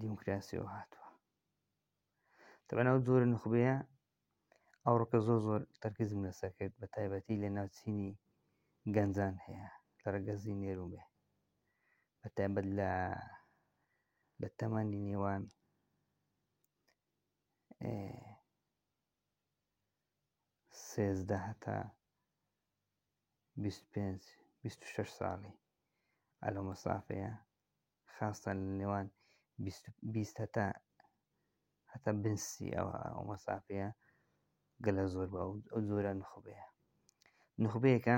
دیموکراسیەوە هاتووە تەبەن ئەو زۆر نخبەیە ئەوڕۆکە زۆر زۆر تەرکیزم لەسەر کرد بە تایبەتی لە ناوچینی گەنجان هەیە لە ڕگەزی نێرو بێ بە تایبەت لە لە تەمەنی نێوان سێزدە هەتا شش ساڵی ئەلۆ مەسافەیە خاستە لە نێوان بیست هەتا هەتا بنسی ئەوە ئەو مەسافەیە گەلە زۆر بە ئەو زۆرە نخبەیە نخبەیەەکە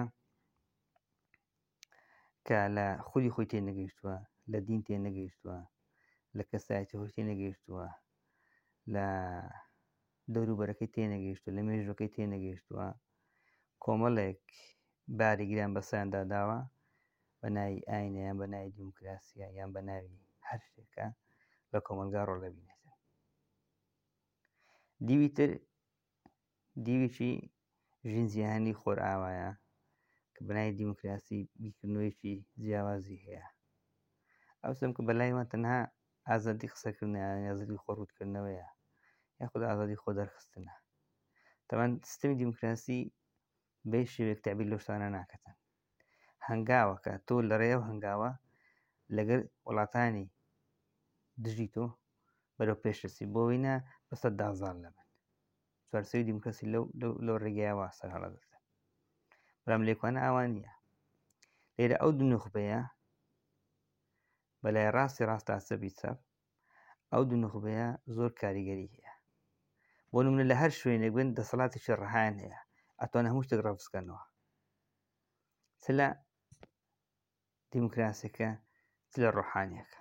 کە لە خودی خۆی تێ نەگەیشتووە لە دین تێ نەگەیشتووە لە کەسایەتی خۆشتی نەگەیشتووە لە دەوروبەرەکەی تێنەگەیشتووە لە مێژوەکەی تێنەگەیشتووە کۆمەڵێک باری گران بەسەیاندا داوە بە ناوی ئاینە یان بە ناوی دیموکراسیە یان بە ناوی هەر شتێکە لە کۆمەلگا ڕۆڵ دەبینێتن دیویتر دیویی ژین جیهانی خۆرئاوایە کە بنای دیموکراسی بیکردنەوەیکی جیاوازی هەیە ئەوسم کە بەلایوان تەنها ئازادی قسەکردن یازدی خۆڕوتکردنەوەیە یاخود ئازادی خۆ دەرخستنە تەوان سیستمی دیموکراسی بێ شێوێک تابیر لە شتانە ناکەتن هەنگاوەکە تۆ لەڕێ و هەنگاوە لەگەر وڵاتانی دژی تۆ بەرەو پێشرسی بۆ وینە بەسەر دازان لەبن چوارسەوی دیموکراسی لەو لەو ڕێگەیەوە سەر هەڵەدەستە بەڵام لێکوانە ئاوا نییە لێرە ئەو دو نخبەیە بەلای ڕاستی ڕاستە سەبی سەب ئەو دو نخبەیە زۆر کاریگەری هەیە بۆ نمونە لە هەر شوێنێک بن دەسەڵاتێکی ڕەهایان هەیە ئەتوان هەموو شتێک ڕەفسکەنەوە چ لە دیموکراسەکە چ لە ڕۆحانیەکە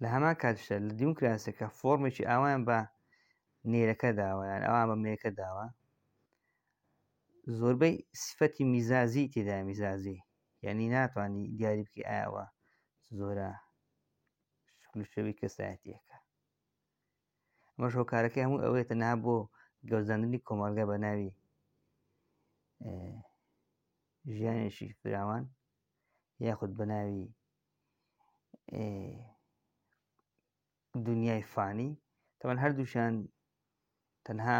لە هەمان کاتشدا لە دیموکراسەکە فۆرمێکی ئاوایان بە نێرەکە داوایان ئەوان بە مێەکە داوە زۆربەی سفەتی میزازی تێدا میزازی یعنی ناتوانانی دیاری بکە ئاوە زۆرە شکلشەوی کەسایەتیەکە ئەمە شۆکارەکە هەموو ئەوەیە تەنها بۆ گەوزاندنی کۆمەلگە بە ناوی ژیانێکی فراوان یاخود بە ناوی دنیای فانی تەوان هەردووشان تەنها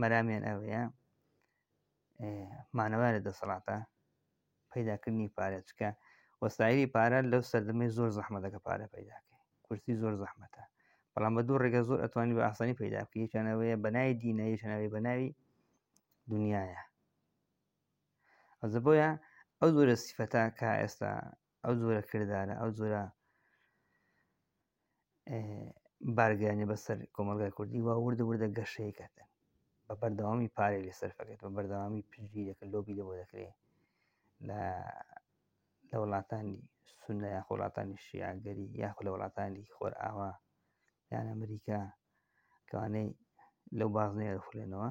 مەرامیان ئەوەیە مانەوە لە دەسەڵاتە پیداکردنی پارە چکە وەسایری پارە لەو سەردەمی زۆر زەحمەتەکە پارە پیداکەی کورسی زۆر زەحمەتە بەڵام بە دوو ڕێگە زۆر ئەتوانی بە ئاسانی پیدا بکەیشانەوەیە بەنای دینە یشانەوەی بەناوی دنیاە ئەزە بۆیە ئەو جۆرە سیفەتە کا ئێستا ئەو جۆرە کردارە ئەو جۆرە بارگەیانی بەسەر کۆمەلگای کوردی وا وردە وردە گەشەیەکەتن بە بەردەوامی پارێ لە سەرفەکەێت بە بەردەوامی پژی دەکە لۆبی لەوە دەکرێت لە لە وڵاتانی سونە یا خۆڵاتانی شیاگەری یاخ لە وڵاتانی خۆر ئاوا یان ئەمریکا کەوانەی لەو بازنەیە دەخولێنەوە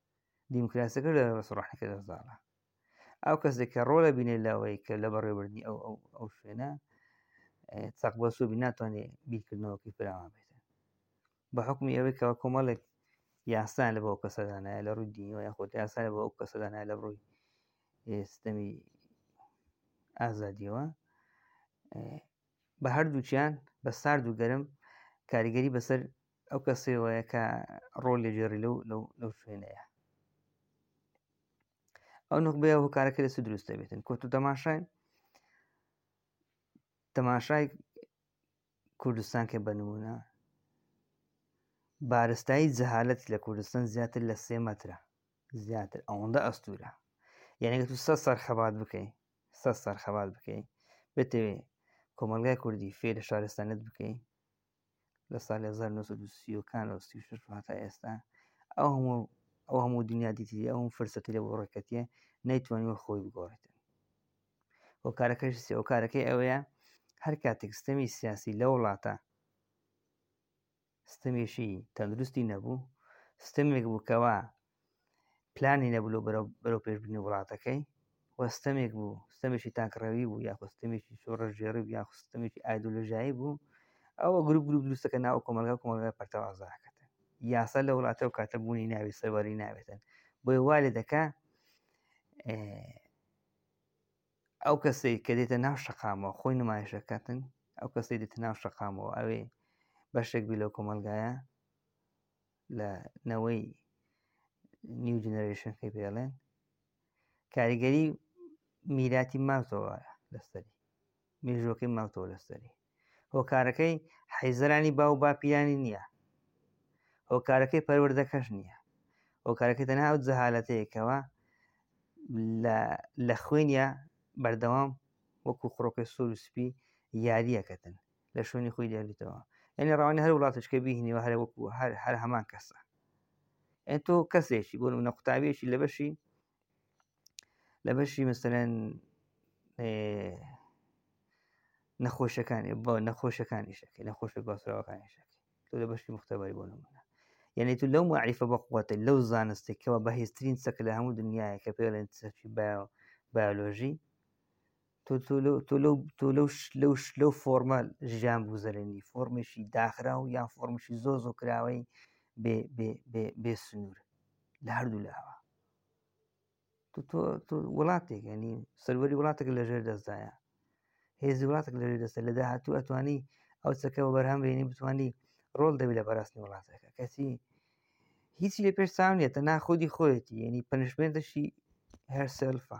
دیموکراسەکە لە ڕسە ڕحەکە دەزاڵە ئەو کەسێک کە ڕۆلە بینێ لەوەی کە لە بەڕێوردنی ئەو ئەو ئەو شوێنە چەق بە سوبی ناتوانێت بیرکردنەوەکی فراوان بێت بە حکومی ئەوەی کەەوە کۆمەڵێک یاسان لە بەو کەسەدانایە لە ڕووی دینەوە یاخۆ یاسان بە ئەو کەسەدانای لە ڕووی ئێستەمی ئازادیەوە بە هەردووچیان بە سارد و گەرم کاریگەری بەسەر ئەو کەسێ وایە کە ڕۆل لێژێڕی لەو لەو لەو شوێنەیە ئەو نخبێ و کارەکە لەسو دروستە بێتن کۆت و تەماشای تەماشای کوردستان کە بنمونە بارستایی جەهالت لە کوردستان زیاتر لە سێ مەترە زیاتر ئەوەندە ئەستورە یعنی تو سە سەر خەبات بکەی سە سەر خەبات بکەی بتەوێ کۆمەلگای کوردی فێ لە شارستانت بکەی لە ساڵی 1930 کان و سی شش هاتا ئێستا ئەو هەموو ئەو هەموو دنیا دیتی ئەو فرسەتی لە بۆ ڕێکەتیە نەیتوانانی وە خۆی بگۆڕێتن بۆ کارەکەش سێ و کارەکەی ئەوەیە هەر کاتێک ستەمی سیاسی لە وڵاتە ستەمێشی تەندروستی نەبوو ستەمێک بووکەوە پلانی نەبوو لەو بەرەو بەرەو پێشبردنی وڵاتەکەی و ستەمێک بوو ستەمێکی تاکڕەوی بوو یاخود ستەمێکی شۆڕەژێڕی بوو یاخود ستەمێکی ئایدۆلۆژایی بوو ئەوە گروپ گروپ دروستەکە ناو کۆمەلگا کۆمەلگا پەرتەوە ئازاکەتن یاسا لە وڵاتە و کاتە بوونی ناوی سەرواری ناوێتن بۆی وا لێ دەکا ئەو کەسەی کە دێتە ناو شقامەوە خۆی نمایشەکەتن ئەو کەسی دێتە ناو شقامەوە ئەوێ بەشێک بی لەو کۆمەلگایە لە نەوەی نیو جنرشن پێ پێڵێن کاریگەری میراتی ماوتەوە لەسەری مێژۆکەی ماوتەوە لەسەری هۆکارەکەی حیزرانی باو باپیرانی نییە هۆکارەکەی پەروەردەکەش نییە هۆکارەکەی تەنها ئەو جەهالەتەیەکەوە لە خوێنە بەردەوام وەکو خڕۆکەی سوور و سپی یاریەکەتن لە شوێنی خۆی دێنیتەوە ئەنی ڕوانە هەر وڵاتشکە بینیەوە هەر وەکو هەر هەر هەمان کەسە ئەن تۆ کەسێکی بۆ منە قوتابێکی لە بەشی لە بەشی مستەرەن نەخۆشەکانی بۆ نەخۆشەکانی شەکە نەخۆشە گۆسراوەکانی شەکە تۆ لە بەشی مختباری بۆ نمونە یعنی تو لەو معریفە بەقوتە لەو زانستێکەوە بەهێزترین سەکە لە هەموو دنیاە کە پێڵێن سەرچی باو بایۆلۆژی لەو فۆرمە ژیان بگوزەرێنی فۆرمێکی داخرا و یان فۆرمشی زۆ زۆ کراوەی بێ سنوور لە هەردوو لاوە وڵاتێک ینی سەروەری وڵاتێک لە ژێر دەستدایە هێزی وڵاتێک لە ژێر دەستە لە داهاتوو ئەتوانی ئەو چەکە بە بەرهەم بینی بتانی ڕۆل دەبی لە بەراستنی وڵاتەکە کەسی هیچی لە پێش ساونێتە ناخۆدی خۆیەتی یعنی پنشمێندەشی هەر سێلفە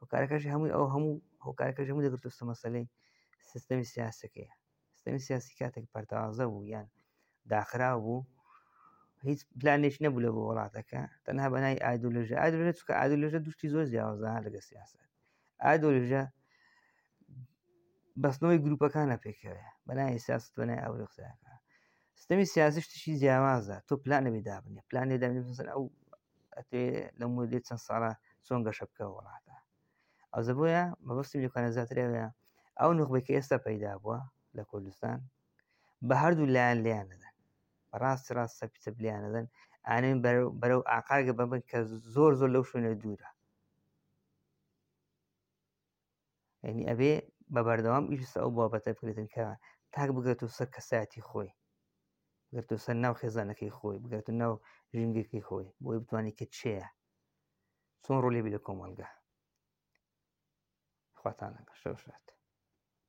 هۆکارەکەشی هەمووی ئەو هەموو هۆکارەکەش هەموو دەگرتوستە مەسلەی سیستەمی سیاسەکەی سیستەمی سیاسی کاتێک پەرتەوازە بوو یان داخرا بوو هیچ پلانێک نەبوو لە بۆ وڵاتەکە تەنها بەنای ئایدۆلژە ئادرێ چکە ئادۆلژە دوشتی زۆر جیاوازە لەگە سیاست ئادۆلژە بەستنەوەی گروپەکانە پێکەوەە بەنای سیاست بەنای ئەو ڕێخساکە سیستەمی سیاسیشتشی جیاوازە تۆ پلانەوی دابنێ پلانێ دابنێ ئەو ئەتێ لە مودێ چەند ساڵە چۆن گەشە بکە وڵاتە ئەو زەبووە مەبستی لەکانە زیاترەوەە ئەو نخبەی کە ئێستا پەیدا بووە لە کوردستان بە هەردوو لایەن لیان نەدەن بەڕاستی ڕاستە پیتە بلیان نەدەن ئانێن بەرەو ئاقاگە بەبن کە زۆر زۆر لەو شوێنە دوورە یعنی ئەبێ بە بەردەوام ئیش لەسەر ئەو بابەتە بکرێتن کە تاک بگرێتەوە سەر کەسایەتی خۆی گرتو سەر ناو خێزانەکەی خۆی بگرێت ناو ژینگەکەی خۆی بۆی بتوانانی کە چێە چۆن ڕۆلی بی لە کۆمەلگا خواتانە شەوشات